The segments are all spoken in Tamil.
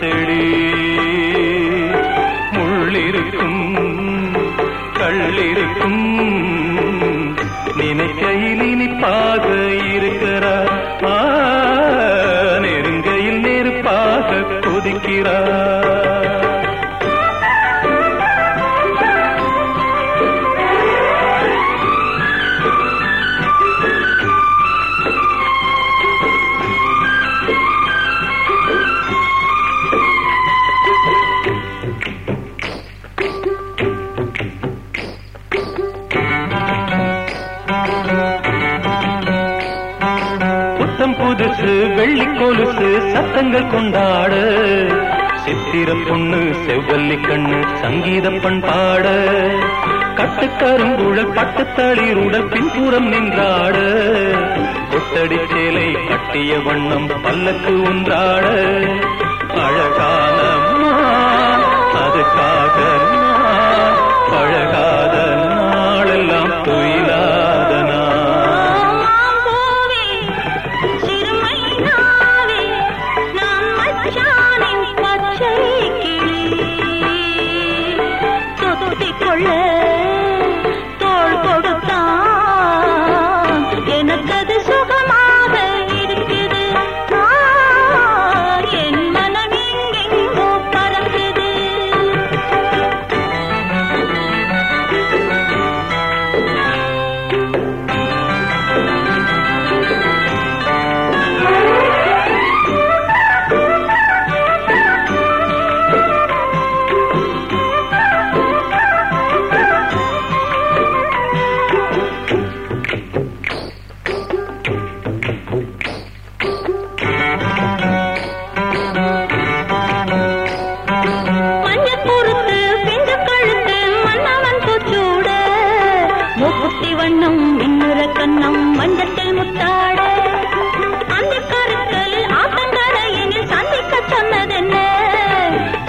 செடி முள்ளிருக்கும் கள்ளிருக்கும். நினைக்கையில் இனிப்பாக இருக்கிறார் நெருங்கையில் நெருப்பாக கொதிக்கிறார் புத்தம் புதுசு வெள்ளி கொலுசு சத்தங்கள் கொண்டாட. சித்திரம் பொண்ணு செவ்வல்லி கண்ணு சங்கீத பண்பாட. கட்டுக்கருங்குழல் பட்டுத்தளிருடல் பின்புறம் நின்றாட. கொத்தடி சேலை கட்டிய வண்ணம் பல்லக்கு ஒன்றாட. அழகா அதுக்காக மூக்குத்தி வண்ணம் மின்னுற கண்ணம் மண்டத்தில் முத்தாட. அந்த கருக்களில் ஆத்தங்கரையினில் சந்திக்க சொன்னதென்ன?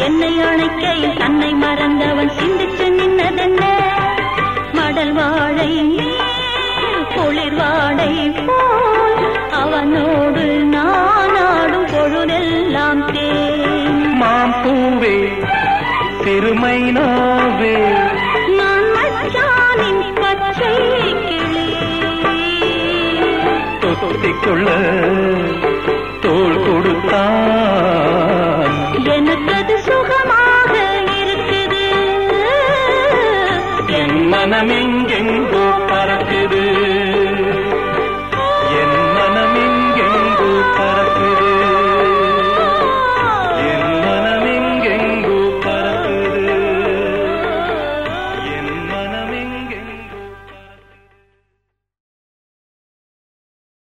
என்னை அணைக்கையில் தன்னை மறந்தவன் சிந்திச்சு நின்னதென்ன? மடல் வாழை குளிர் வாடை போல் அவனோடு நான் ஆடும் பொழுதெல்லாம் தேன். மாம்பூவே திருமை நாவே தொத்திக்கொள்ள தோல் கொடுத்தான்